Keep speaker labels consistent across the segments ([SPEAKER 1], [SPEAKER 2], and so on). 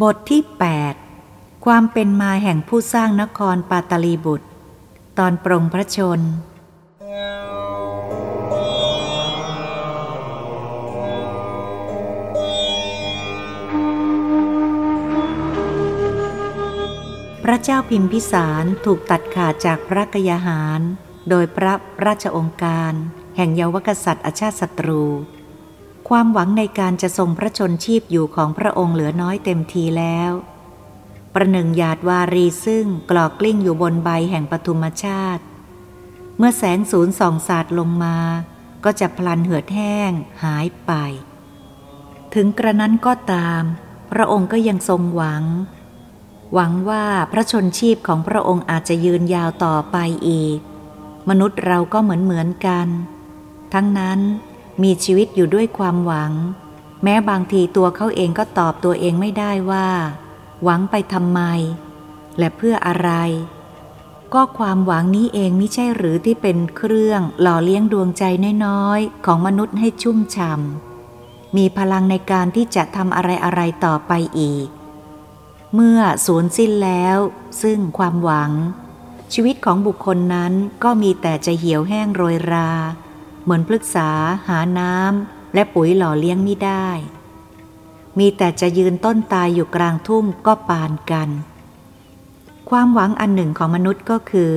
[SPEAKER 1] บทที่ 8 ความเป็นมาแห่งผู้สร้างนครปาตลีบุตร ตอนปรงพระชน พระเจ้าพิมพิสารถูกตัดขาดจากพระกยาหาร โดยพระราชองค์การ แห่งเยาวกษัตริย์อาชาติศัตรู ความหวังในการจะทรงพระชนชีพอยู่ของพระองค์เหลือน้อยเต็มทีแล้ว ประหนึ่งหยาดวารีซึ่งกรอกกลิ้งอยู่บนใบแห่งปฐุมชาติ เมื่อแสงศูนย์ส่องสาดลงมา ก็จะพลันเหือดแห้งหายไป ถึงกระนั้นก็ตาม พระองค์ก็ยังทรงหวัง หวังว่าพระชนชีพของพระองค์อาจจะยืนยาวต่อไปอีก มนุษย์เราก็เหมือนเหมือนกัน ทั้งนั้น มีชีวิตอยู่ด้วยความหวัง แม้บางทีตัวเขาเองก็ตอบตัวเองไม่ได้ว่า หวังไปทำไม และเพื่ออะไร ก็ความหวังนี้เองไม่ใช่หรือที่เป็นเครื่องหล่อเลี้ยงดวงใจน้อยๆของมนุษย์ให้ชุ่มฉ่ำมีพลังในการที่จะทำอะไรอะไรต่อไปอีก เมื่อสูญสิ้นแล้ว ซึ่งความหวังชีวิตของบุคคลนั้นก็มีแต่จะเหี่ยวแห้งโรยรา เหมือนพฤกษาหาน้ำและปุ๋ยหล่อเลี้ยงไม่ได้ มีแต่จะยืนต้นตายอยู่กลางทุ่งก็ปานกัน ความหวังอันหนึ่งของมนุษย์ก็คือ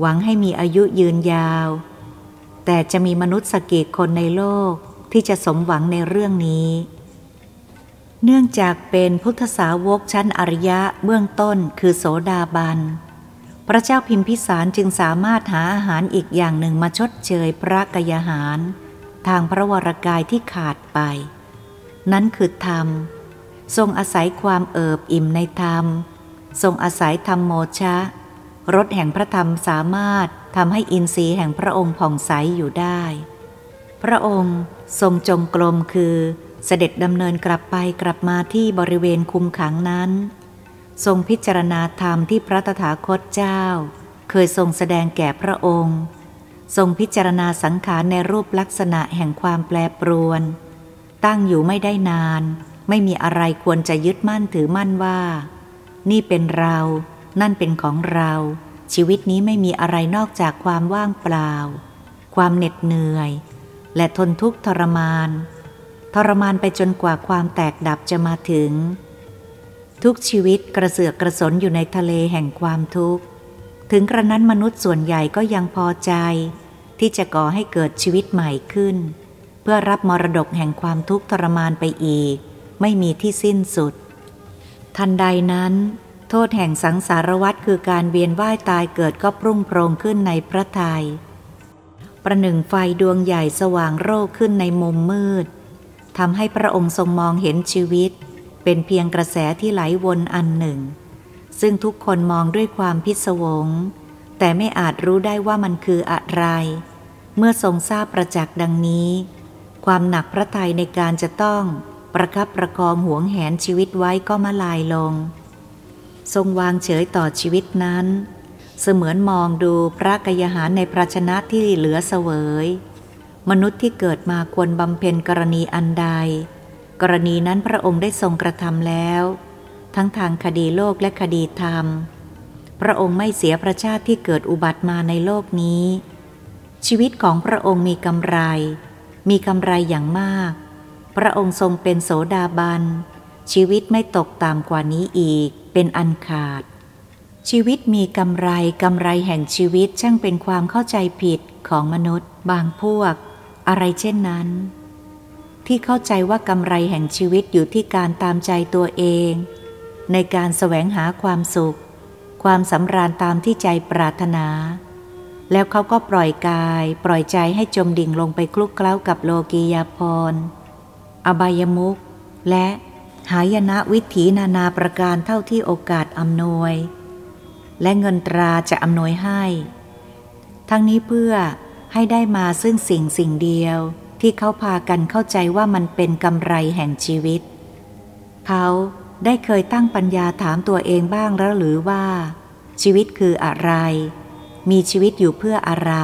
[SPEAKER 1] หวังให้มีอายุยืนยาว แต่จะมีมนุษย์สกกีคนในโลกที่จะสมหวังในเรื่องนี้ เนื่องจากเป็นพุทธสาวกชั้นอริยะเบื้องต้นคือโสดาบัน พระเจ้าพิมพิสารจึงสามารถหาอาหารอีกอย่างหนึ่งมาชดเชยพระกยาหาร ทางพระวรกายที่ขาดไป นั้นคือธรรม ทรงอาศัยความเอิบอิ่มในธรรม ทรงอาศัยธรรมโมชะรสแห่งพระธรรมสามารถทำให้อินทรีย์แห่งพระองค์ผ่องใสอยู่ได้ พระองค์ทรงจงกรมคือเสด็จดำเนินกลับไปกลับมาที่บริเวณคุมขังนั้น ทรงพิจารณาธรรมที่พระตถาคตเจ้า เคยทรงแสดงแก่พระองค์ ทรงพิจารณาสังขารในรูปลักษณะแห่งความแปรปรวน ตั้งอยู่ไม่ได้นาน ไม่มีอะไรควรจะยึดมั่นถือมั่นว่า นี่เป็นเรา นั่นเป็นของเรา ชีวิตนี้ไม่มีอะไรนอกจากความว่างเปล่า ความเหน็ดเหนื่อย และทนทุกข์ทรมาน ทรมานไปจนกว่าความแตกดับจะมาถึง ทุกชีวิตกระเสือกกระสนอยู่ในทะเลแห่งความทุกข์ ถึงกระนั้นมนุษย์ส่วนใหญ่ก็ยังพอใจ ที่จะก่อให้เกิดชีวิตใหม่ขึ้น เพื่อรับมรดกแห่งความทุกข์ทรมานไปอีก ไม่มีที่สิ้นสุด ทันใดนั้น โทษแห่งสังสารวัฏคือการเวียนว่ายตายเกิดก็ปรุ่งโปรงขึ้นในพระทยัยประหนึ่งไฟดวงใหญ่สว่างโรคขึ้นในมุมมืดทำให้พระองค์ทรงมองเห็นชีวิต เป็นเพียงกระแสที่ไหลวนอันหนึ่ง ซึ่งทุกคนมองด้วยความพิศวง แต่ไม่อาจรู้ได้ว่ามันคืออะไร เมื่อทรงทราบประจักษ์ดังนี้ ความหนักพระทัยในการจะต้องประคับประคองห่วงแหนชีวิตไว้ก็มาลายลง ทรงวางเฉยต่อชีวิตนั้น เสมือนมองดูพระกยาหารในภาชนะที่เหลือเสวย มนุษย์ที่เกิดมาควรบำเพ็ญกรณีอันใด กรณีนั้นพระองค์ได้ทรงกระทำแล้ว ทั้งทางคดีโลกและคดีธรรม พระองค์ไม่เสียประชาติที่เกิดอุบัติมาในโลกนี้ ชีวิตของพระองค์มีกำไร มีกำไรอย่างมาก พระองค์ทรงเป็นโสดาบัน ชีวิตไม่ตกต่ำกว่านี้อีก เป็นอันขาด ชีวิตมีกำไรกำไรแห่งชีวิตช่างเป็นความเข้าใจผิดของมนุษย์ บางพวก อะไรเช่นนั้น ที่เข้าใจว่ากำไรแห่งชีวิตอยู่ที่การตามใจตัวเอง ในการแสวงหาความสุข ความสำราญตามที่ใจปรารถนา แล้วเขาก็ปล่อยกาย ปล่อยใจให้จมดิ่งลงไปคลุกเคล้ากับโลกียาพรอบายมุขและหายนะวิถีนานาประการเท่าที่โอกาสอำนวย และเงินตราจะอำนวยให้ ทั้งนี้เพื่อให้ได้มาซึ่งสิ่งสิ่งเดียว ที่เขาพากันเข้าใจว่ามันเป็นกำไรแห่งชีวิต เขาได้เคยตั้งปัญญาถามตัวเองบ้างแล้วหรือว่า ชีวิตคืออะไร มีชีวิตอยู่เพื่ออะไร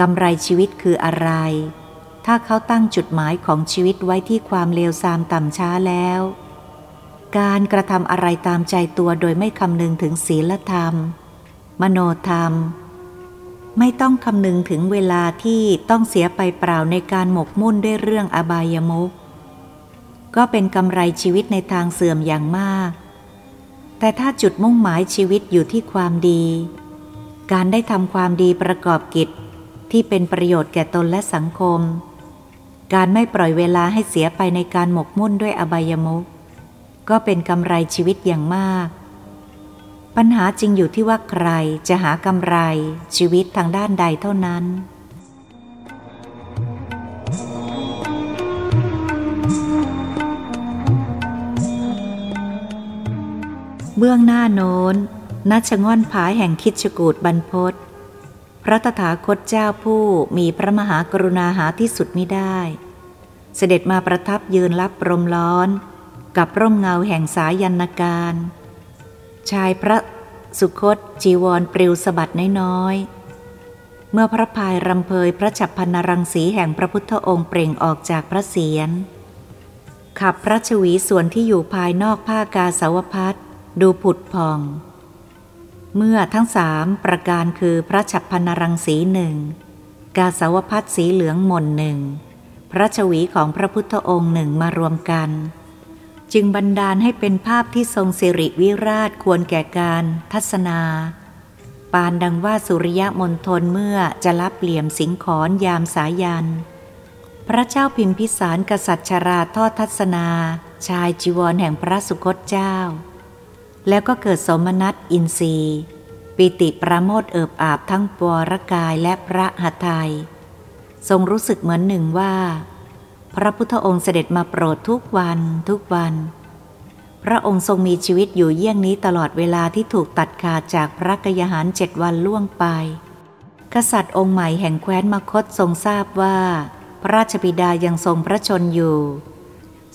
[SPEAKER 1] กำไรชีวิตคืออะไร ถ้าเขาตั้งจุดหมายของชีวิตไว้ที่ความเลวทรามต่ำช้าแล้ว การกระทำอะไรตามใจตัวโดยไม่คำนึงถึงศีลธรรม มโนธรรม ไม่ต้องคำนึงถึงเวลาที่ต้องเสียไปเปล่าในการหมกมุ่นด้วยเรื่องอบายมุกก็เป็นกำไรชีวิตในทางเสื่อมอย่างมาก แต่ถ้าจุดมุ่งหมายชีวิตอยู่ที่ความดี การได้ทำความดีประกอบกิจที่เป็นประโยชน์แก่ตนและสังคม การไม่ปล่อยเวลาให้เสียไปในการหมกมุ่นด้วยอบายมุกก็เป็นกำไรชีวิตอย่างมาก ปัญหาจริงอยู่ที่ว่าใครจะหากำไรชีวิตทางด้านใดเท่านั้น เบื้องหน้าโน้นนัชง่อนผาแห่งคิดชกูดบรรพศพระตถาคตเจ้าผู้มีพระมหากรุณาหาที่สุดมิได้ เสด็จมาประทับยืนรับรมร้อน กับร่มเงาแห่งสายันการ ชายพระสุคตจีวรปลิวสะบัดน้อยๆ เมื่อพระพายรำเพยพระฉับพันรังสีแห่งพระพุทธองค์เปล่งออกจากพระเศียร ขับพระชวีส่วนที่อยู่ภายนอกผ้ากาสาวพัดดูผุดพอง เมื่อทั้งสามประการคือพระฉับพันรังสีหนึ่งกาสาวพัดสีเหลืองมนหนึ่งพระชวีของพระพุทธองค์หนึ่งมารวมกัน จึงบันดาลให้เป็นภาพที่ทรงสิริวิราชควรแก่การทัศนา ปานดังว่าสุริยะมนทนเมื่อจะรับเหลี่ยมสิงขอนยามสายัน พระเจ้าพิมพิสารกษัตริย์ชราทอดทัศนา ชายจีวรแห่งพระสุคตเจ้า แล้วก็เกิดสมนัตอินทรีย์ปิติประโมทเอิบอาบทั้งปวรกายและพระหัตถยทรงรู้สึกเหมือนหนึ่งว่า พระพุทธองค์เสด็จมาโปรดทุกวันทุกวัน พระองค์ทรงมีชีวิตอยู่เยี่ยงนี้ตลอดเวลาที่ถูกตัดขาดจากพระกยาหารเจ็ดวันล่วงไป กษัตริย์องค์ใหม่แห่งแคว้นมคตทรงทราบว่า พระราชบิดายังทรงพระชนอยู่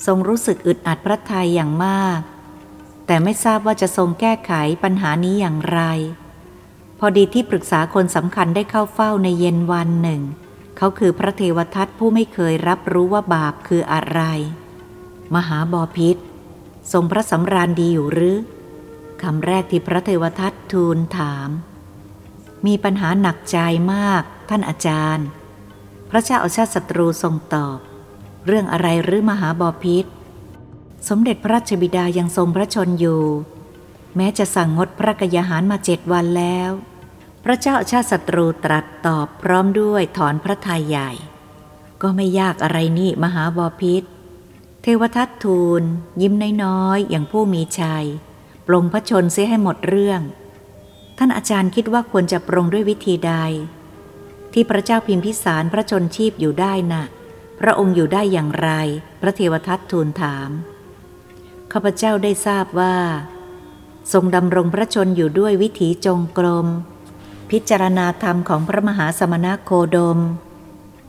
[SPEAKER 1] ทรงรู้สึกอึดอัดพระทัยอย่างมาก แต่ไม่ทราบว่าจะทรงแก้ไขปัญหานี้อย่างไร พอดีที่ปรึกษาคนสำคัญได้เข้าเฝ้าในเย็นวันหนึ่ง เขาคือพระเทวทัตผู้ไม่เคยรับรู้ว่าบาปคืออะไร มหาบอพิษทรงพระสำราญดีอยู่หรือคำแรกที่พระเทวทัตทูลถาม มีปัญหาหนักใจมากท่านอาจารย์ พระเจ้าอาชาติศัตรูทรงตอบ เรื่องอะไรหรือมหาบอพิษ สมเด็จพระราชบิดายังทรงพระชนอยู่ แม้จะสั่งงดพระกยาหารมาเจ็ดวันแล้ว พระเจ้าชาติศัตรูตรัสตอบพร้อมด้วยถอนพระทัยใหญ่ ก็ไม่ยากอะไรนี่มหาบอพิษ เทวทัตทูล ยิ้มน้อยๆอย่างผู้มีชัย ปรงพระชนเสียให้หมดเรื่อง ท่านอาจารย์คิดว่าควรจะปรงด้วยวิธีใด ที่พระเจ้าพิมพิสารพระชนชีพอยู่ได้นะ่ะ พระองค์อยู่ได้อย่างไร พระเทวทัตทูลถามข้าพเจ้าได้ทราบว่า ทรงดำรงพระชนอยู่ด้วยวิถีจงกรม พิจารณาธรรมของพระมหาสมณโคดม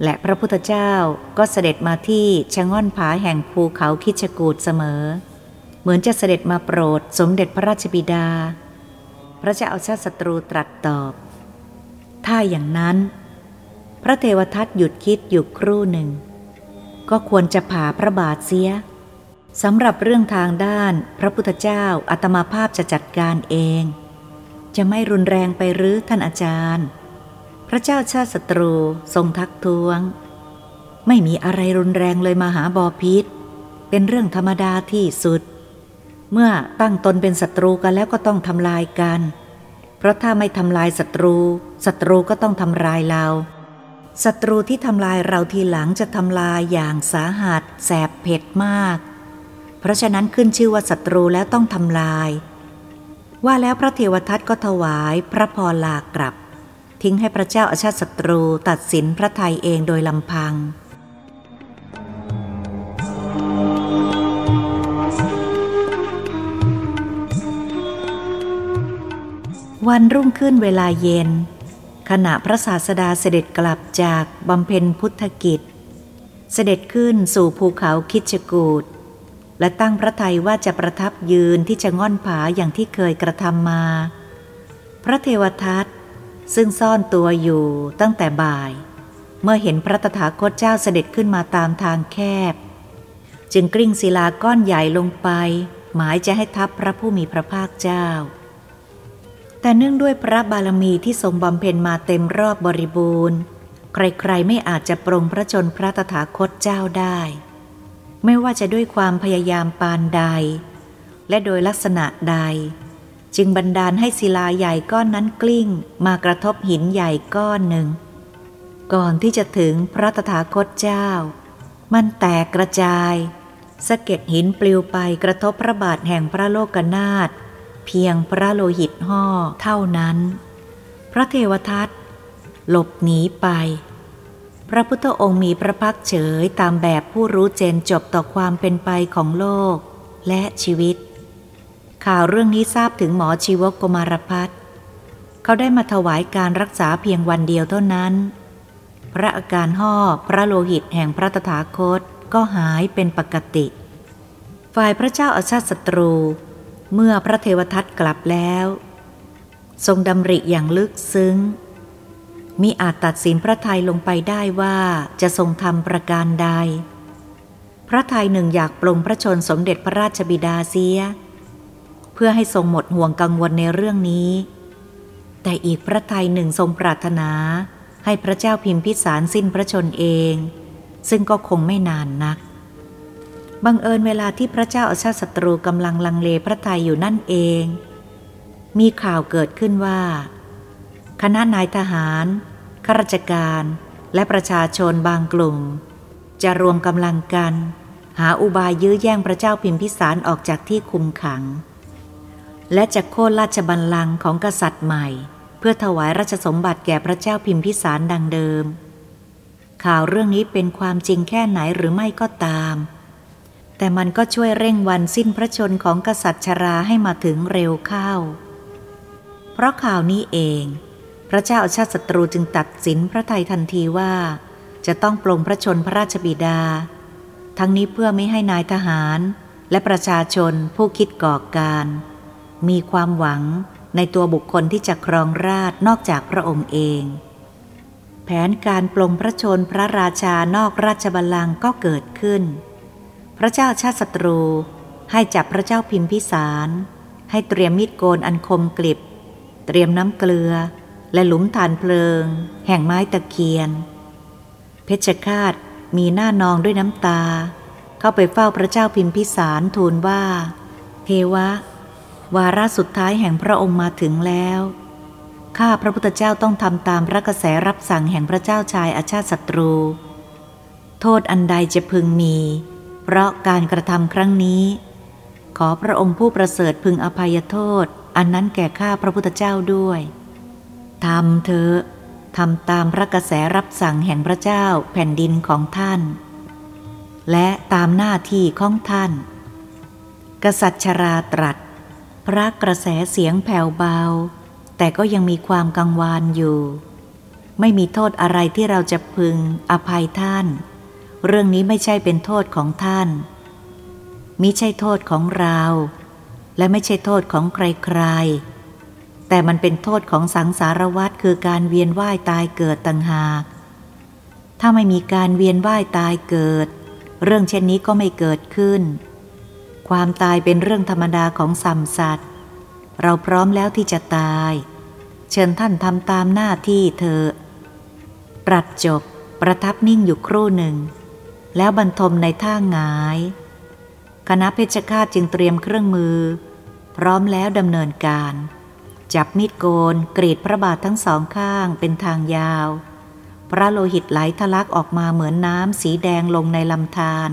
[SPEAKER 1] และพระพุทธเจ้าก็เสด็จมาที่ชะง่อนผาแห่งภูเขาคิชกูดเสมอ เหมือนจะเสด็จมาโปรดสมเด็จพระราชบิดา พระเจ้าอาชาติศัตรูตรัสตอบ ถ้าอย่างนั้น พระเทวทัตหยุดคิดอยู่ครู่หนึ่ง ก็ควรจะผ่าพระบาทเสียสำหรับเรื่องทางด้านพระพุทธเจ้าอัตมาภาพจะจัดการเอง จะไม่รุนแรงไปหรือท่านอาจารย์ พระเจ้าชาติศัตรูทรงทักท้วง ไม่มีอะไรรุนแรงเลยมาหาบอพิษ เป็นเรื่องธรรมดาที่สุด เมื่อตั้งตนเป็นศัตรูกันแล้วก็ต้องทำลายกัน เพราะถ้าไม่ทำลายศัตรูศัตรูก็ต้องทำลายเราศัตรูที่ทำลายเราทีหลังจะทำลายอย่างสาหัสแสบเผ็ดมาก เพราะฉะนั้นขึ้นชื่อว่าศัตรูแล้วต้องทำลาย ว่าแล้วพระเทวทัตก็ถวายพระพรลากลับ ทิ้งให้พระเจ้าอาชาติศัตรูตัดสินพระไทยเองโดยลำพัง วันรุ่งขึ้นเวลาเย็น ขณะพระศาสดาเสด็จกลับจากบำเพ็ญพุทธกิจ เสด็จขึ้นสู่ภูเขาคิชกูด และตั้งพระทัยว่าจะประทับยืนที่จะง่อนผาอย่างที่เคยกระทำมา พระเทวทัตซึ่งซ่อนตัวอยู่ตั้งแต่บ่าย เมื่อเห็นพระตถาคตเจ้าเสด็จขึ้นมาตามทางแคบ จึงกลิ้งศิลาก้อนใหญ่ลงไป หมายจะให้ทับพระผู้มีพระภาคเจ้า แต่เนื่องด้วยพระบารมีที่ทรงบำเพ็ญมาเต็มรอบบริบูรณ์ ใครๆไม่อาจจะปรงพระชนพระตถาคตเจ้าได้ ไม่ว่าจะด้วยความพยายามปานใด และโดยลักษณะใด จึงบันดาลให้ศิลาใหญ่ก้อนนั้นกลิ้ง มากระทบหินใหญ่ก้อนหนึ่ง ก่อนที่จะถึงพระตถาคตเจ้า มันแตกกระจายสะเก็ดหินปลิวไปกระทบพระบาทแห่งพระโลกนาถเพียงพระโลหิตห่อเท่านั้น พระเทวทัตหลบหนีไป พระพุทธองค์มีพระพักเฉยตามแบบผู้รู้เจนจบต่อความเป็นไปของโลกและชีวิต ข่าวเรื่องนี้ทราบถึงหมอชีวกกมารพัฒเขาได้มาถวายการรักษาเพียงวันเดียวเท่านั้น พระอาการห่อพระโลหิตแห่งพระตถาคตก็หายเป็นปกติ ฝ่ายพระเจ้าอาชาติศัตรู เมื่อพระเทวทัตกลับแล้ว ทรงดำริอย่างลึกซึ้ง มีอาจตัดสินพระไทยลงไปได้ว่าจะทรงทำประการใด พระไทยหนึ่งอยากปลงพระชนสมเด็จพระราชบิดาเสีย เพื่อให้ทรงหมดห่วงกังวลในเรื่องนี้ แต่อีกพระไทยหนึ่งทรงปรารถนา ให้พระเจ้าพิมพิสารสิ้นพระชนเอง ซึ่งก็คงไม่นานนัก บังเอิญเวลาที่พระเจ้าอาชาศัตรูกำลังลังเลพระทัยอยู่นั่นเอง มีข่าวเกิดขึ้นว่า คณะนายทหาร ข้าราชการ และประชาชนบางกลุ่ม จะรวมกำลังกัน หาอุบายยื้อแย่งพระเจ้าพิมพิสารออกจากที่คุมขัง และจะโค่นราชบัลลังก์ของกษัตริย์ใหม่ เพื่อถวายราชสมบัติแก่พระเจ้าพิมพิสารดังเดิม ข่าวเรื่องนี้เป็นความจริงแค่ไหนหรือไม่ก็ตาม แต่มันก็ช่วยเร่งวันสิ้นพระชนของกษัตริย์ชราให้มาถึงเร็วเข้า เพราะข่าวนี้เอง พระเจ้าอาชาติศัตรูจึงตัดสินพระไทยทันทีว่า จะต้องปลงพระชนพระราชบิดา ทั้งนี้เพื่อไม่ให้นายทหารและประชาชนผู้คิดก่อการ มีความหวังในตัวบุคคลที่จะครองราชนอกจากพระองค์เอง แผนการปลงพระชนพระราชานอกราชบัลลังก์ก็เกิดขึ้น พระเจ้าชาติศัตรูให้จับพระเจ้าพิมพิสาร ให้เตรียมมีดโกนอันคมกลิบ เตรียมน้ำเกลือ และหลุมฐานเพลิง แห่งไม้ตะเคียน เพชฌฆาตมีหน้านองด้วยน้ำตา เข้าไปเฝ้าพระเจ้าพิมพิสารทูลว่า เทวะ วาระสุดท้ายแห่งพระองค์มาถึงแล้ว ข้าพระพุทธเจ้าต้องทำตามพระกระแสรับสั่งแห่งพระเจ้าชายอาชาติศัตรู โทษอันใดจะพึงมี เพราะการกระทำครั้งนี้ ขอพระองค์ผู้ประเสริฐพึงอภัยโทษ อันนั้นแก่ข้าพระพุทธเจ้าด้วย ทำเถอะทำตามพระกระแสรับสั่งแห่งพระเจ้าแผ่นดินของท่าน และตามหน้าที่ของท่าน กษัตริย์ชราตรัส พระกระแสเสียงแผ่วเบา แต่ก็ยังมีความกังวานอยู่ ไม่มีโทษอะไรที่เราจะพึงอภัยท่าน เรื่องนี้ไม่ใช่เป็นโทษของท่าน มิใช่โทษของเรา และไม่ใช่โทษของใครๆ แต่มันเป็นโทษของสังสารวัฏคือการเวียนว่ายตายเกิดต่างหาก ถ้าไม่มีการเวียนว่ายตายเกิด เรื่องเช่นนี้ก็ไม่เกิดขึ้น ความตายเป็นเรื่องธรรมดาของสัมสัตว์ เราพร้อมแล้วที่จะตาย เชิญท่านทำตามหน้าที่เธอปรัดจบประทับนิ่งอยู่ครู่หนึ่ง แล้วบรรทมในท่างงาย คณะเพชฌฆาตจึงเตรียมเครื่องมือ พร้อมแล้วดำเนินการ จับมีดโกนกรีดพระบาททั้งสองข้างเป็นทางยาว พระโลหิตไหลทะลักออกมาเหมือนน้ำสีแดงลงในลำธาร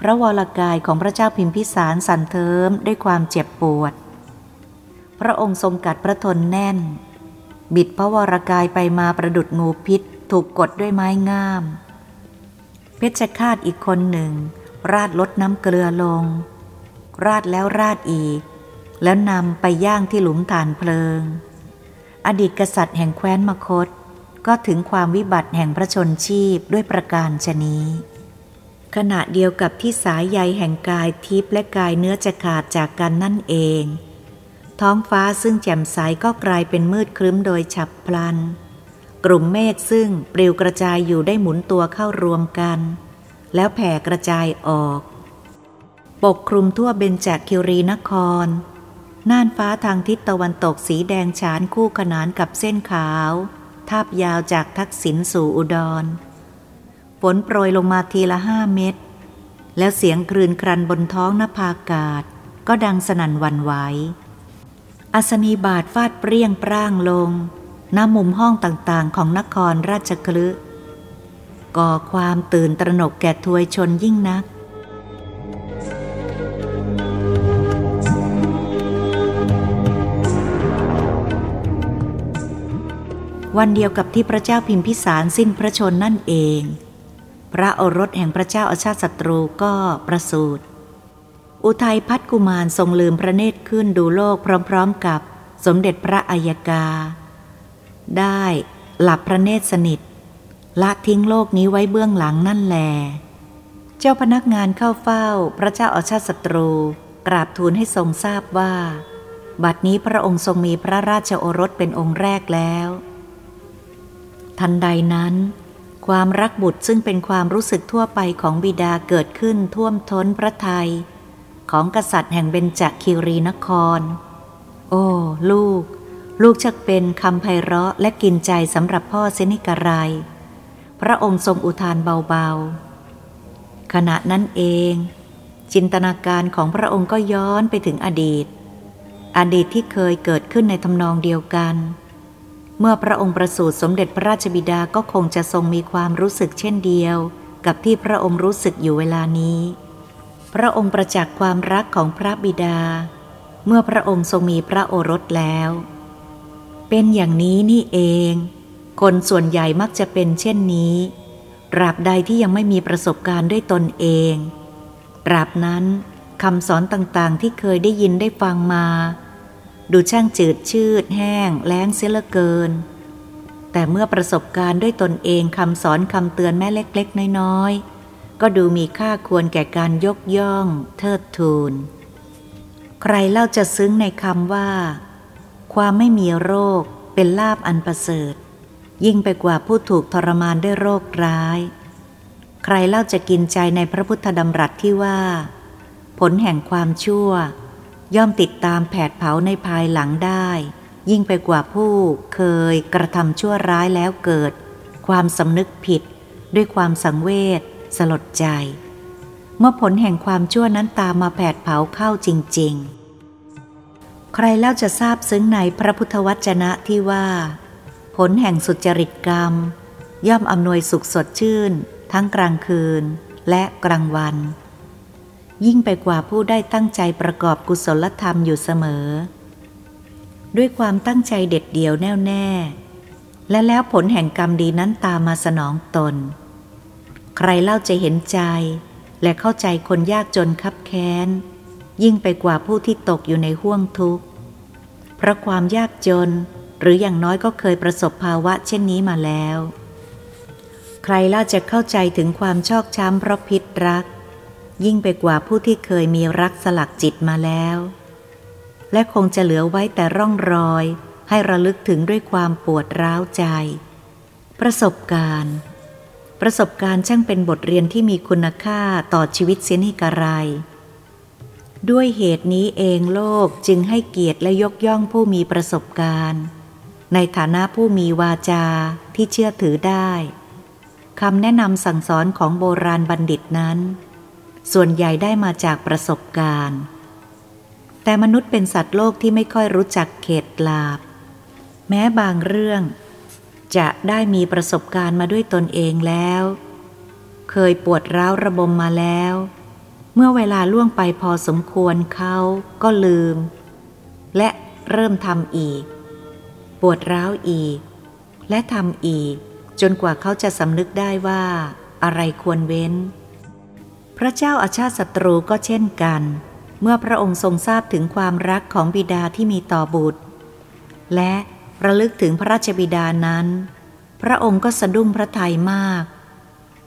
[SPEAKER 1] พระวรกายของพระเจ้าพิมพิสารสั่นเทิมด้วยความเจ็บปวด พระองค์ทรงกัดพระทนแน่น บิดพระวรากายไปมาประดุดงูพิษถูกกดด้วยไม้งาม เพชฌฆาตอีกคนหนึ่ง ราดลดน้ำเกลือลง ราดแล้วราดอีก แล้วนำไปย่างที่หลุมฐานเพลิง อดีตกษัตริย์แห่งแคว้นมคต ก็ถึงความวิบัติแห่งพระชนชีพด้วยประการชนี้ ขณะเดียวกับที่สายใยแห่งกายทิพย์และกายเนื้อจะขาดจากกันนั่นเอง ท้องฟ้าซึ่งแจ่มใสก็กลายเป็นมืดครึ้มโดยฉับพลัน กลุ่มเมฆซึ่งปลิวกระจายอยู่ได้หมุนตัวเข้ารวมกัน แล้วแผ่กระจายออก ปกคลุมทั่วเบญจคิรีนคร น่านฟ้าทางทิศตะวันตกสีแดงฉานคู่ขนานกับเส้นขาว ทาบยาวจากทักษิณสู่อุดร ฝนโปรยลงมาทีละห้าเม็ด แล้วเสียงครืนครันบนท้องนภากาศ ก็ดังสนั่นวันไหว อัศนีบาทฟาดเปรี้ยงปร่างลงณมุมห้องต่างๆ ของนครราชคลึก่อความตื่นตระหนกแก่ทวยชนยิ่งนัก วันเดียวกับที่พระเจ้าพิมพิสารสิ้นพระชนนั่นเอง พระโอรสแห่งพระเจ้าอาชาติศัตรูก็ประสูติอุทัยพัฒกุมารทรงลืมพระเนตรขึ้นดูโลกพร้อมๆกับสมเด็จพระอัยกา ได้หลับพระเนตรสนิท ละทิ้งโลกนี้ไว้เบื้องหลังนั่นแล เจ้าพนักงานเข้าเฝ้าพระเจ้าอาชาติศัตรู กราบทูลให้ทรงทราบว่า บัดนี้พระองค์ทรงมีพระราชโอรสเป็นองค์แรกแล้ว ทันใดนั้น ความรักบุตรซึ่งเป็นความรู้สึกทั่วไปของบิดาเกิดขึ้นท่วมท้นพระไทยของกษัตริย์แห่งเบญจคิรีนคร โอ้ ลูก ลูกชักเป็นคำไพเราะและกินใจสำหรับพ่อเสนิกรไรพระองค์ทรงอุทานเบาๆ ขณะนั้นเอง จินตนาการของพระองค์ก็ย้อนไปถึงอดีต อดีตที่เคยเกิดขึ้นในทำนองเดียวกัน เมื่อพระองค์ประสูติสมเด็จพระราชบิดาก็คงจะทรงมีความรู้สึกเช่นเดียว กับที่พระองค์รู้สึกอยู่เวลานี้ พระองค์ประจักษ์ความรักของพระบิดา เมื่อพระองค์ทรงมีพระโอรสแล้ว เป็นอย่างนี้นี่เอง คนส่วนใหญ่มักจะเป็นเช่นนี้ตราบใดที่ยังไม่มีประสบการณ์ด้วยตนเองตราบนั้นคำสอนต่างๆที่เคยได้ยินได้ฟังมา ดูช่างจืดชืด แห้ง แล้งเสียละเกิน แต่เมื่อประสบการณ์ด้วยตนเองคำสอนคำเตือนแม่เล็กๆ น้อยๆ ก็ดูมีค่าควรแก่การยกย่อง เทิดทูน ใครเล่าจะซึ้งในคำว่า ความไม่มีโรคเป็นลาบอันประเสริฐ ยิ่งไปกว่าผู้ถูกทรมานด้วยโรคร้าย ใครเล่าจะกินใจในพระพุทธดำรัสที่ว่า ผลแห่งความชั่ว ย่อมติดตามแผดเผาในภายหลังได้ ยิ่งไปกว่าผู้เคยกระทำชั่วร้ายแล้วเกิด ความสำนึกผิด ด้วยความสังเวชสลดใจ เมื่อผลแห่งความชั่วนั้นตามมาแผดเผาเข้าจริง ๆ ใครเล่าจะทราบซึ้งในพระพุทธวจนะที่ว่า ผลแห่งสุจริตกรรม ย่อมอำนวยสุขสดชื่น ทั้งกลางคืนและกลางวัน ยิ่งไปกว่าผู้ได้ตั้งใจประกอบกุศลธรรมอยู่เสมอ ด้วยความตั้งใจเด็ดเดี่ยวแน่วแน่ และแล้วผลแห่งกรรมดีนั้นตามมาสนองตน ใครเล่าจะเห็นใจ และเข้าใจคนยากจนคับแค้น ยิ่งไปกว่าผู้ที่ตกอยู่ในห้วงทุกข์เพราะความยากจน หรืออย่างน้อยก็เคยประสบภาวะเช่นนี้มาแล้ว ใครเล่าจะเข้าใจถึงความชอกช้ำเพราะพิษรัก ยิ่งไปกว่าผู้ที่เคยมีรักสลักจิตมาแล้ว และคงจะเหลือไว้แต่ร่องรอย ให้ระลึกถึงด้วยความปวดร้าวใจ ประสบการณ์ ประสบการณ์ช่างเป็นบทเรียนที่มีคุณค่าต่อชีวิตเสียนี่กระไร ด้วยเหตุนี้เองโลกจึงให้เกียรติและยกย่องผู้มีประสบการณ์ ในฐานะผู้มีวาจาที่เชื่อถือได้คำแนะนำสั่งสอนของโบราณบัณฑิตนั้น ส่วนใหญ่ได้มาจากประสบการณ์ แต่มนุษย์เป็นสัตว์โลกที่ไม่ค่อยรู้จักเขตลาบ แม้บางเรื่อง จะได้มีประสบการณ์มาด้วยตนเองแล้ว เคยปวดร้าวระบมมาแล้ว เมื่อเวลาล่วงไปพอสมควรเขาก็ลืม และเริ่มทำอีก ปวดร้าวอีก และทำอีก จนกว่าเขาจะสำนึกได้ว่า อะไรควรเว้น พระเจ้าอาชาติศัตรูก็เช่นกัน เมื่อพระองค์ทรงทราบถึงความรักของบิดาที่มีต่อบุตร และระลึกถึงพระราชบิดานั้น พระองค์ก็สะดุ้งพระทัยมาก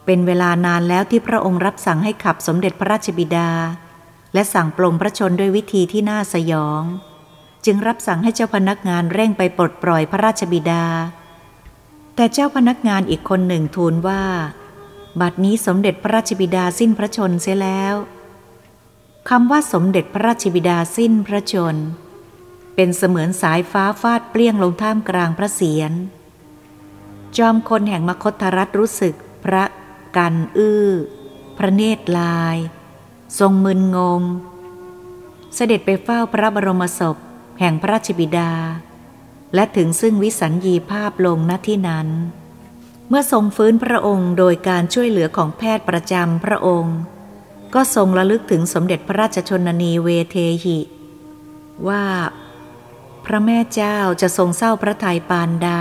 [SPEAKER 1] เป็นเวลานานแล้วที่พระองค์รับสั่งให้ขับสมเด็จพระราชบิดา และสั่งปลงพระชนด้วยวิธีที่น่าสยอง จึงรับสั่งให้เจ้าพนักงานเร่งไปปลดปล่อยพระราชบิดา แต่เจ้าพนักงานอีกคนหนึ่งทูลว่า บัดนี้สมเด็จพระราชบิดาสิ้นพระชนเสียแล้วคำว่าสมเด็จพระราชบิดาสิ้นพระชน เป็นเสมือนสายฟ้าฟาดเปลี่ยงลงท่ามกลางพระเศียร จอมคนแห่งมคตรัฐรู้สึกพระกันอื้อ พระเนตรลาย ทรงมึนงง เสด็จไปเฝ้าพระบรมศพ แห่งพระราชบิดา และถึงซึ่งวิสัญญีภาพลงณที่นั้น เมื่อทรงฟื้นพระองค์โดยการช่วยเหลือของแพทย์ประจำพระองค์ ก็ทรงระลึกถึงสมเด็จพระราชชนนีเวเทหิ ว่า พระแม่เจ้าจะทรงเศร้าพระทัยปานใด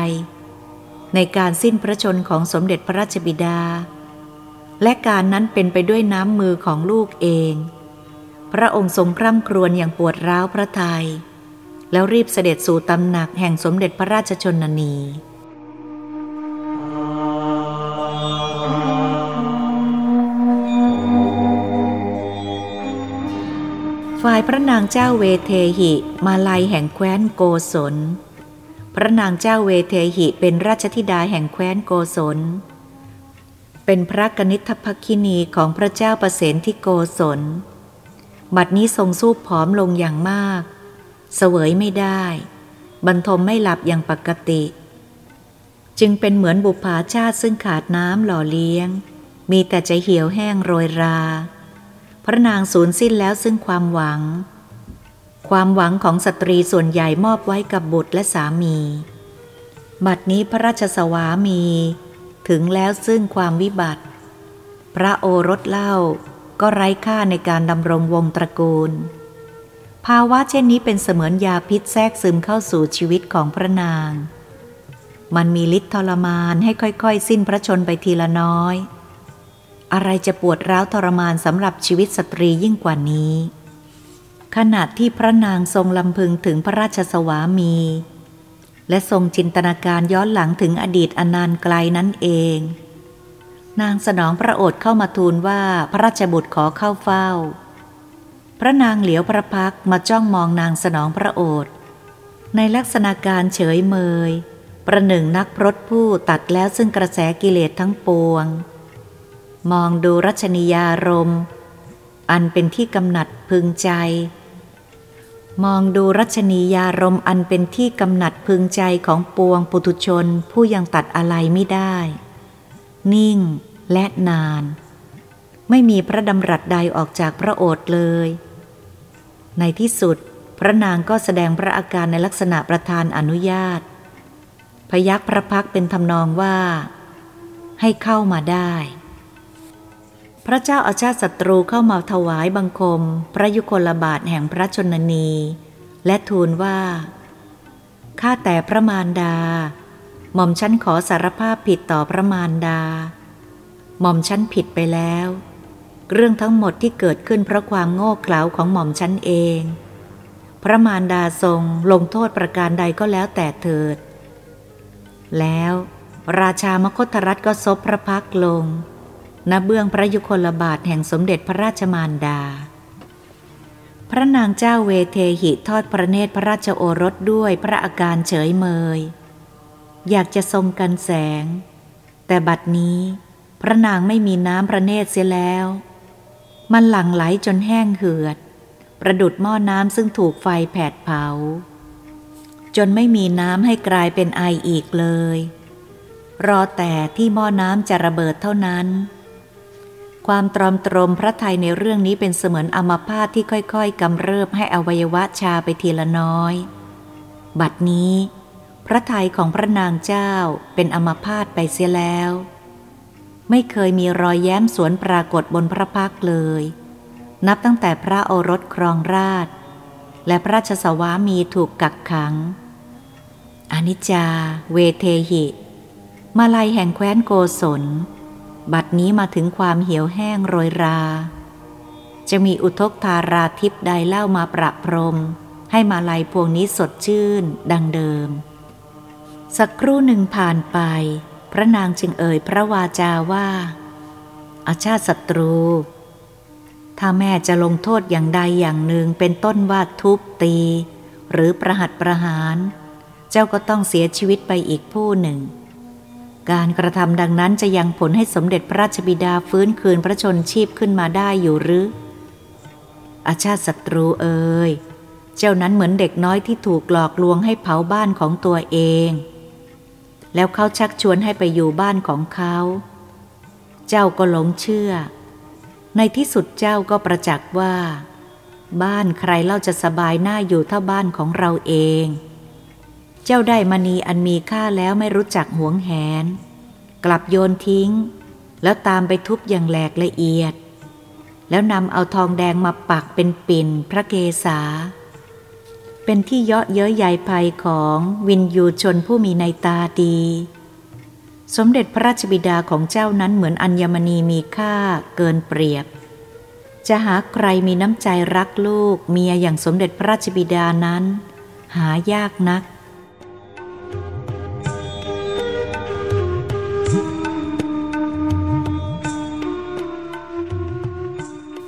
[SPEAKER 1] ในการสิ้นพระชนของสมเด็จพระราชบิดา และการนั้นเป็นไปด้วยน้ำมือของลูกเอง พระองค์ทรงคร่ำครวญอย่างปวดร้าวพระทยัยแล้วรีบเสด็จสู่ตำหนักแห่งสมเด็จพระราชชนนี ฝ่ายพระนางเจ้าเวเทหิ มาลัยแห่งแคว้นโกศล พระนางเจ้าเวเทหิเป็นราชธิดาแห่งแคว้นโกศล เป็นพระกนิษฐภคินีของพระเจ้าประเสนที่โกศล บัดนี้ทรงสู้ผอมลงอย่างมาก เสวยไม่ได้ บรรทมไม่หลับอย่างปกติ จึงเป็นเหมือนบุพาชาติซึ่งขาดน้ำหล่อเลี้ยง มีแต่ใจเหี่ยวแห้งโรยรา พระนางสูญสิ้นแล้วซึ่งความหวัง ความหวังของสตรีส่วนใหญ่มอบไว้กับบุตรและสามี บัดนี้พระราชสวามี ถึงแล้วซึ่งความวิบัติ พระโอรสเล่าก็ไร้ค่าในการดำรงวงตระกูล ภาวะเช่นนี้เป็นเสมือนยาพิษแทรกซึมเข้าสู่ชีวิตของพระนาง มันมีฤทธิ์ทรมานให้ค่อยๆ สิ้นพระชนไปทีละน้อย อะไรจะปวดร้าวทรมานสำหรับชีวิตสตรียิ่งกว่านี้ ขณะที่พระนางทรงลำพึงถึงพระราชสวามี และทรงจินตนาการย้อนหลังถึงอดีตอนานไกลนั่นเอง นางสนองพระโอษฐ์เข้ามาทูลว่าพระราชบุตรขอเข้าเฝ้า พระนางเหลียวพระพักมาจ้องมองนางสนองพระโอษฐ์ในลักษณะการเฉยเมย ประหนึ่งนักพรตผู้ตัดแล้วซึ่งกระแสกิเลสทั้งปวง มองดูรัชนียารมอันเป็นที่กำหนัดพึงใจ มองดูรัชนียารมอันเป็นที่กำหนัดพึงใจของปวงปุถุชนผู้ยังตัดอะไรไม่ได้ นิ่งและนาน ไม่มีพระดำรัสใดออกจากพระโอษฐ์เลย ในที่สุด พระนางก็แสดงพระอาการในลักษณะประธานอนุญาต พยักพระพักเป็นทำนองว่า ให้เข้ามาได้ พระเจ้าอาชาติศัตรูเข้ามาถวายบังคม พระยุคลบาทแห่งพระชนนี และทูลว่า ข้าแต่พระมารดา หม่อมชั้นขอสารภาพผิดต่อพระมารดา หม่อมชั้นผิดไปแล้ว เรื่องทั้งหมดที่เกิดขึ้นเพราะความโง่เขลาของหม่อมชั้นเอง พระมารดาทรงลงโทษประการใดก็แล้วแต่เถิด แล้ว ราชามคตรัฐก็ซบพระพักลง ณเบื้องพระยุคลบาทแห่งสมเด็จพระราชมารดา พระนางเจ้าเวเทหิทอดพระเนตรพระราชโอรสด้วยพระอาการเฉยเมย อยากจะทรงกันแสง แต่บัดนี้ พระนางไม่มีน้ำพระเนตรเสียแล้ว มันหลั่งไหลจนแห้งเหือด ประดุดหม้อน้ำซึ่งถูกไฟแผดเผา จนไม่มีน้ำให้กลายเป็นไออีกเลย รอแต่ที่หม้อน้ำจะระเบิดเท่านั้น ความตรอมตรมพระไทยในเรื่องนี้เป็นเสมือนอมาพาตที่ค่อยๆกำเริบให้อวัยวะชาไปทีละน้อย บัดนี้ พระไทยของพระนางเจ้าเป็นอมาพาตไปเสียแล้ว ไม่เคยมีรอยแย้มสวนปรากฏบนพระพักเลย นับตั้งแต่พระโอรสครองราช และพระราชสวามีถูกกักขัง อนิจจา เวเทหิ มาลัยแห่งแคว้นโกศล บัดนี้มาถึงความเหี่ยวแห้งโรยรา จะมีอุทกทาราทิพใดเล่ามาประพรม ให้มาลายพวงนี้สดชื่น ดังเดิม สักครู่หนึ่งผ่านไป พระนางจึงเอ่ยพระวาจาว่า อาชาติศัตรู ถ้าแม่จะลงโทษอย่างใดอย่างหนึ่งเป็นต้นว่าทุบตี หรือประหัตประหาร เจ้าก็ต้องเสียชีวิตไปอีกผู้หนึ่ง การกระทำดังนั้นจะยังผลให้สมเด็จพระราชบิดาฟื้นคืนพระชนชีพขึ้นมาได้อยู่หรือ อาชาติศัตรูเอ่ยเจ้านั้นเหมือนเด็กน้อยที่ถูกหลอกลวงให้เผาบ้านของตัวเอง แล้วเขาชักชวนให้ไปอยู่บ้านของเขา เจ้าก็หลงเชื่อ ในที่สุดเจ้าก็ประจักษ์ว่า บ้านใครเล่าจะสบายหน้าอยู่เท่าบ้านของเราเอง เจ้าได้มณีอันมีค่าแล้วไม่รู้จักหวงแหน กลับโยนทิ้ง แล้วตามไปทุบอย่างแหลกละเอียด แล้วนำเอาทองแดงมาปักเป็นปิ่นพระเกศาเป็นที่เยาะเย้ยใหญ่ภัยของวินยูชนผู้มีในตาดี สมเด็จพระราชบิดาของเจ้านั้นเหมือนอัญมณีมีค่าเกินเปรียบ จะหาใครมีน้ำใจรักลูกเมียอย่างสมเด็จพระราชบิดานั้น หายากนัก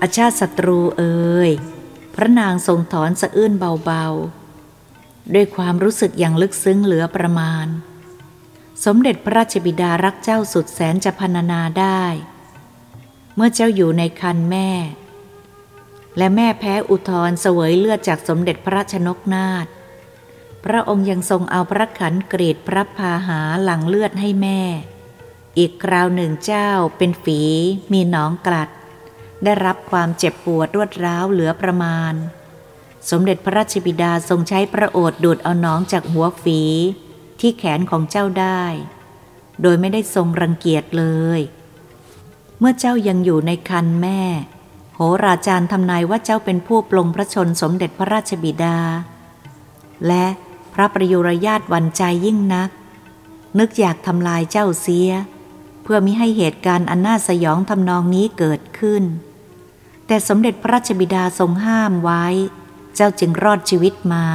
[SPEAKER 1] อาชาติศัตรูเอ่ยพระนางทรงถอนสะอื้นเบาๆ ด้วยความรู้สึกอย่างลึกซึ้งเหลือประมาณ สมเด็จพระราชบิดารักเจ้าสุดแสนจะพรรณนาได้ เมื่อเจ้าอยู่ในคันแม่ และแม่แพ้อุทธรเสวยเลือดจากสมเด็จพระชนกนาถพระองค์ยังทรงเอาพระขันกรีดพระพาหาหลังเลือดให้แม่ อีกคราวหนึ่งเจ้าเป็นฝีมีหนองกลัด ได้รับความเจ็บปวดรวดร้าวเหลือประมาณ สมเด็จพระราชบิดาทรงใช้พระโอษฐ์ดูดเอาน้องจากหัวฝี ที่แขนของเจ้าได้ โดยไม่ได้ทรงรังเกียจเลย เมื่อเจ้ายังอยู่ในคันแม่ โหราจารย์ทำนายว่าเจ้าเป็นผู้ปลงพระชนสมเด็จพระราชบิดา และพระประยุรญาตวันใจยิ่งนัก นึกอยากทำลายเจ้าเสีย เพื่อมิให้เหตุการณ์อันน่าสยองทำนองนี้เกิดขึ้น แต่สมเด็จพระราชบิดาทรงห้ามไว้ เจ้าจึงรอดชีวิตมา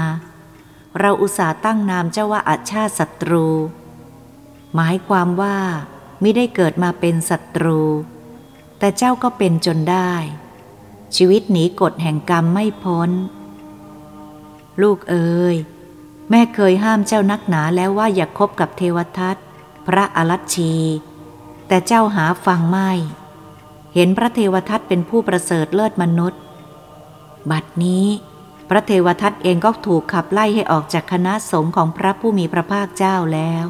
[SPEAKER 1] เราอุตส่าห์ตั้งนามเจ้าว่าอาชาติศัตรู หมายความว่าไม่ได้เกิดมาเป็นศัตรู แต่เจ้าก็เป็นจนได้ ชีวิตหนีกฎแห่งกรรมไม่พ้น ลูกเอ๋ยแม่เคยห้ามเจ้านักหนาแล้วว่าอย่าคบกับเทวทัตพระอรัชชี แต่เจ้าหาฟังไม่ เห็นพระเทวทัตเป็นผู้ประเสริฐเลิศมนุษย์ บัดนี้ พระเทวทัตเองก็ถูกขับไล่ให้ออกจากคณะสงฆ์ของพระผู้มีพระภาคเจ้าแล้ว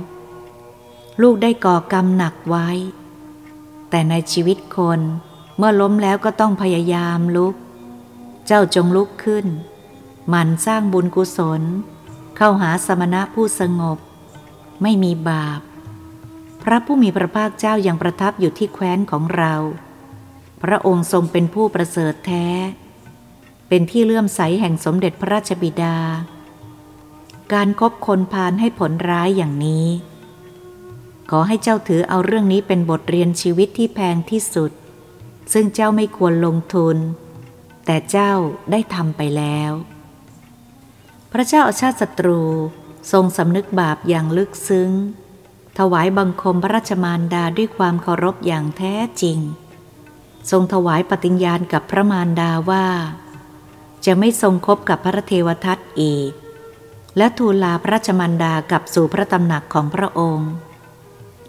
[SPEAKER 1] ลูกได้ก่อกรรมหนักไว้ แต่ในชีวิตคนเมื่อล้มแล้วก็ต้องพยายามลุก เจ้าจงลุกขึ้น หมั่นสร้างบุญกุศล เข้าหาสมณะผู้สงบ ไม่มีบาป ระผู้มีพระภาคเจ้ายังประทับอยู่ที่แคว้นของเรา พระองค์ทรงเป็นผู้ประเสริฐแท้ เป็นที่เลื่อมใสแห่งสมเด็จพระราชบิดา การครบคนพาลให้ผลร้ายอย่างนี้ ขอให้เจ้าถือเอาเรื่องนี้เป็นบทเรียนชีวิตที่แพงที่สุด ซึ่งเจ้าไม่ควรลงทุน แต่เจ้าได้ทำไปแล้ว พระเจ้าอาชาติศัตรูทรงสำนึกบาปอย่างลึกซึ้ง ถวายบังคมพระราชมารดาด้วยความเคารพอย่างแท้จริง ทรงถวายปฏิญญาณกับพระมารดาว่า จะไม่ทรงคบกับพระเทวทัตอีก และทูลลาพระราชมารดากับสู่พระตำหนักของพระองค์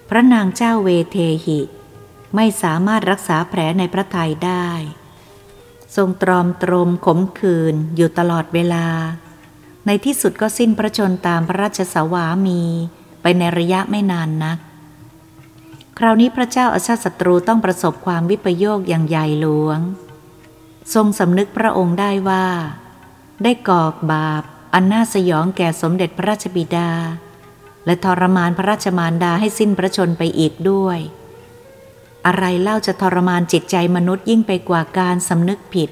[SPEAKER 1] พระนางเจ้าเวเทหิ ไม่สามารถรักษาแผลในพระทัยได้ ทรงตรอมตรมขมขื่นอยู่ตลอดเวลา ในที่สุดก็สิ้นพระชนตามพระราชสวามี ไปในระยะไม่นานนัก คราวนี้พระเจ้าอาชาติศัตรูต้องประสบความวิปโยคอย่างใหญ่หลวง ทรงสำนึกพระองค์ได้ว่า ได้ก่อบาป อันน่าสยองแก่สมเด็จพระราชบิดา และทรมานพระราชมารดาให้สิ้นพระชนไปอีกด้วย อะไรเล่าจะทรมานจิตใจมนุษย์ยิ่งไปกว่าการสำนึกผิด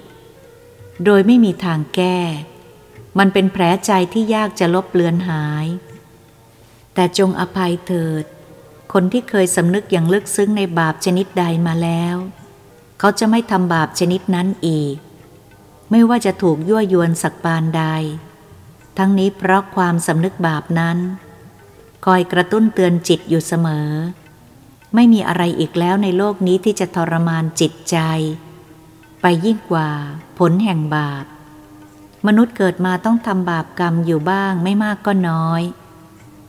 [SPEAKER 1] โดยไม่มีทางแก้ มันเป็นแผลใจที่ยากจะลบเลือนหาย แต่จงอภัยเถิด คนที่เคยสำนึกอย่างลึกซึ้งในบาปชนิดใดมาแล้ว เขาจะไม่ทำบาปชนิดนั้นอีก ไม่ว่าจะถูกยั่วยวนสักปานใด ทั้งนี้เพราะความสำนึกบาปนั้น คอยกระตุ้นเตือนจิตอยู่เสมอ ไม่มีอะไรอีกแล้วในโลกนี้ที่จะทรมานจิตใจ ไปยิ่งกว่าผลแห่งบาป มนุษย์เกิดมาต้องทำบาปกรรมอยู่บ้างไม่มากก็น้อย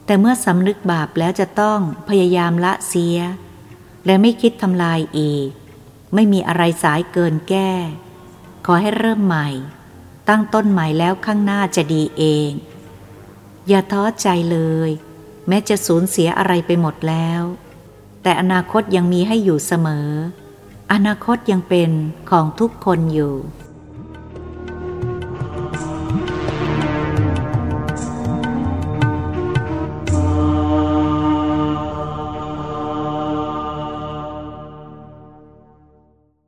[SPEAKER 1] แต่เมื่อสำนึกบาปแล้วจะต้องพยายามละเสีย และไม่คิดทำลายอีก ไม่มีอะไรสายเกินแก้ ขอให้เริ่มใหม่ ตั้งต้นใหม่แล้วข้างหน้าจะดีเอง อย่าท้อใจเลย แม้จะสูญเสียอะไรไปหมดแล้ว แต่อนาคตยังมีให้อยู่เสมอ อนาคตยังเป็นของทุกคนอยู่